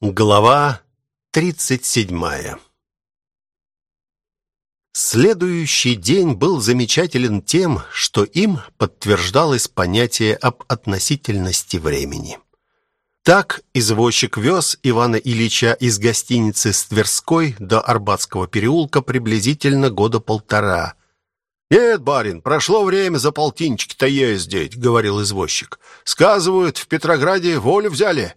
Глава тридцать седьмая Следующий день был замечателен тем, что им подтверждалось понятие об относительности времени. Так извозчик вез Ивана Ильича из гостиницы с Тверской до Арбатского переулка приблизительно года полтора. «Нет, барин, прошло время за полтинчики-то ездить», — говорил извозчик. «Сказывают, в Петрограде волю взяли».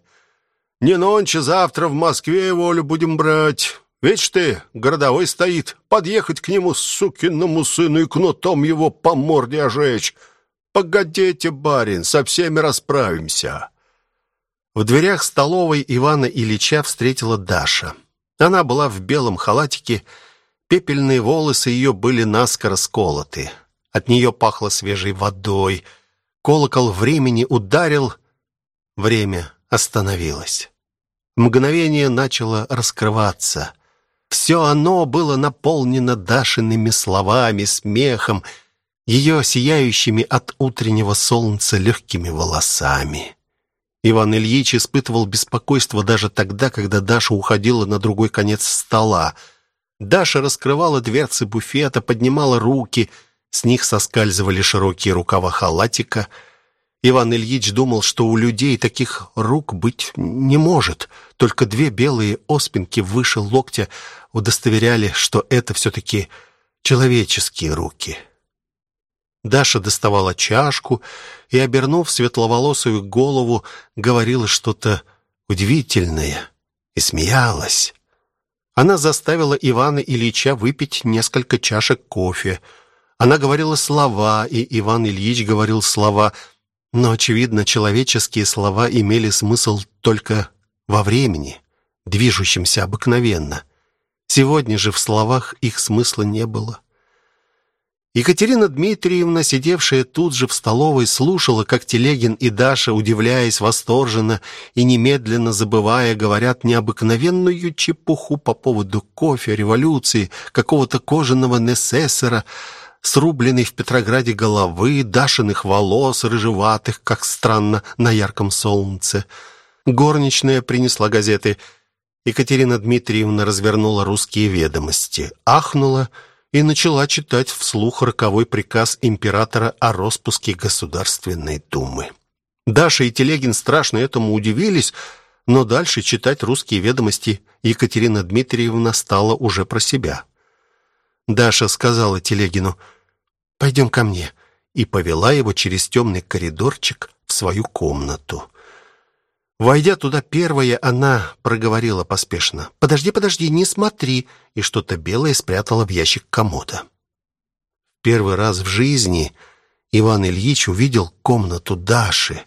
Не нонче, завтра в Москве волю будем брать. Ведь ты, городовой стоит, подъехать к нему, сукиному сыну, и кнутом его по морде ожечь. Погодите, барин, со всеми расправимся». В дверях столовой Ивана Ильича встретила Даша. Она была в белом халатике, пепельные волосы ее были наскоро сколоты. От нее пахло свежей водой. Колокол времени ударил, время остановилось. Мгновение начало раскрываться. Все оно было наполнено Дашиными словами, смехом, ее сияющими от утреннего солнца легкими волосами. Иван Ильич испытывал беспокойство даже тогда, когда Даша уходила на другой конец стола. Даша раскрывала дверцы буфета, поднимала руки, с них соскальзывали широкие рукава халатика — Иван Ильич думал, что у людей таких рук быть не может. Только две белые оспинки выше локтя удостоверяли, что это все-таки человеческие руки. Даша доставала чашку и, обернув светловолосую голову, говорила что-то удивительное и смеялась. Она заставила Ивана Ильича выпить несколько чашек кофе. Она говорила слова, и Иван Ильич говорил слова – но, очевидно, человеческие слова имели смысл только во времени, движущемся обыкновенно. Сегодня же в словах их смысла не было. Екатерина Дмитриевна, сидевшая тут же в столовой, слушала, как Телегин и Даша, удивляясь восторженно и немедленно забывая, говорят необыкновенную чепуху по поводу кофе, революции, какого-то кожаного несессора, срубленной в Петрограде головы, дашиных волос, рыжеватых, как странно, на ярком солнце. Горничная принесла газеты. Екатерина Дмитриевна развернула русские ведомости, ахнула и начала читать вслух роковой приказ императора о распуске Государственной Думы. Даша и Телегин страшно этому удивились, но дальше читать русские ведомости Екатерина Дмитриевна стала уже про себя. Даша сказала Телегину «Пойдем ко мне» и повела его через темный коридорчик в свою комнату. Войдя туда первая, она проговорила поспешно «Подожди, подожди, не смотри!» и что-то белое спрятала в ящик комода. Первый раз в жизни Иван Ильич увидел комнату Даши.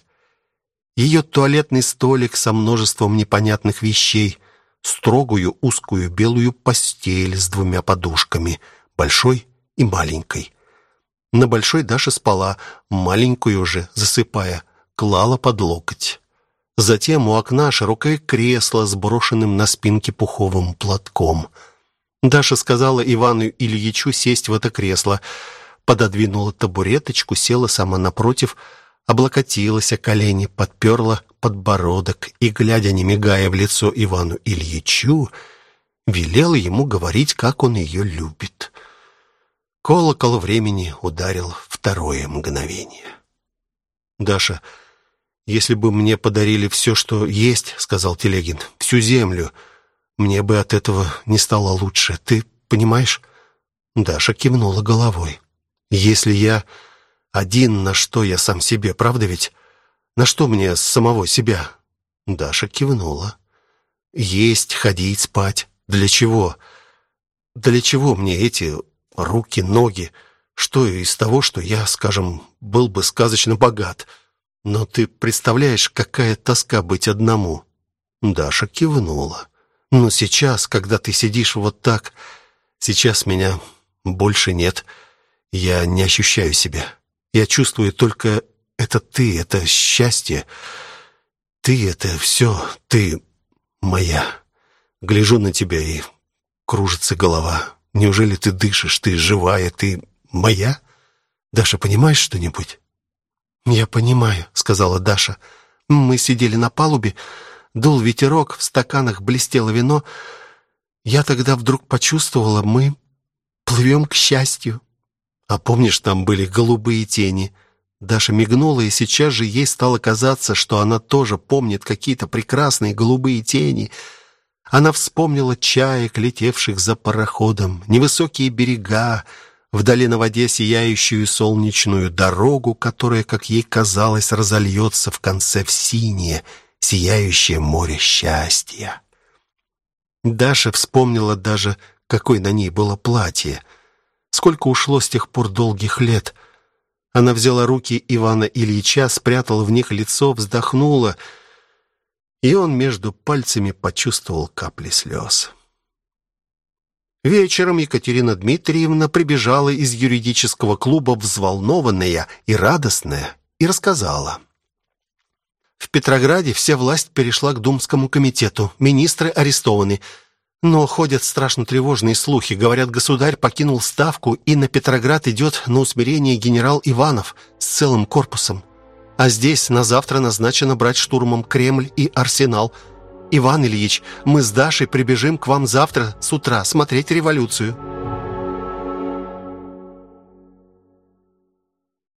Ее туалетный столик со множеством непонятных вещей, строгую узкую белую постель с двумя подушками, большой и маленькой. На большой Даша спала, маленькую уже, засыпая, клала под локоть. Затем у окна широкое кресло с брошенным на спинке пуховым платком. Даша сказала Ивану Ильичу сесть в это кресло, пододвинула табуреточку, села сама напротив, облокотилась о колени, подперла подбородок и, глядя, не мигая в лицо Ивану Ильичу, велела ему говорить, как он ее любит. Колокол времени ударил второе мгновение. «Даша, если бы мне подарили все, что есть, — сказал Телегин, — всю землю, мне бы от этого не стало лучше. Ты понимаешь?» Даша кивнула головой. «Если я один, на что я сам себе, правда ведь? На что мне самого себя?» Даша кивнула. «Есть, ходить, спать. Для чего? Для чего мне эти руки, ноги. Что из того, что я, скажем, был бы сказочно богат. Но ты представляешь, какая тоска быть одному?» Даша кивнула. «Но сейчас, когда ты сидишь вот так, сейчас меня больше нет. Я не ощущаю себя. Я чувствую только это ты, это счастье. Ты — это все, ты моя. Гляжу на тебя, и кружится голова. Неужели ты дышишь, ты живая, ты моя? Даша, понимаешь что-нибудь?» «Я понимаю», — сказала Даша. «Мы сидели на палубе, Дул ветерок, в стаканах блестело вино. Я тогда вдруг почувствовала, мы плывем к счастью. А помнишь, там были голубые тени? Даша мигнула, и сейчас же ей стало казаться, что она тоже помнит какие-то прекрасные голубые тени. Она вспомнила чаек, летевших за пароходом, невысокие берега, вдали на воде сияющую солнечную дорогу, которая, как ей казалось, разольется в конце в синее, сияющее море счастья. Даша вспомнила даже, какое на ней было платье. Сколько ушло с тех пор долгих лет. Она взяла руки Ивана Ильича, спрятала в них лицо, вздохнула, и он между пальцами почувствовал капли слез. Вечером Екатерина Дмитриевна прибежала из юридического клуба взволнованная и радостная и рассказала. В Петрограде вся власть перешла к Думскому комитету. Министры арестованы. Но ходят страшно тревожные слухи. Говорят, государь покинул ставку, и на Петроград идет на усмирение генерал Иванов с целым корпусом. А здесь на завтра назначено брать штурмом Кремль и Арсенал – Иван Ильич, мы с Дашей прибежим к вам завтра с утра смотреть революцию».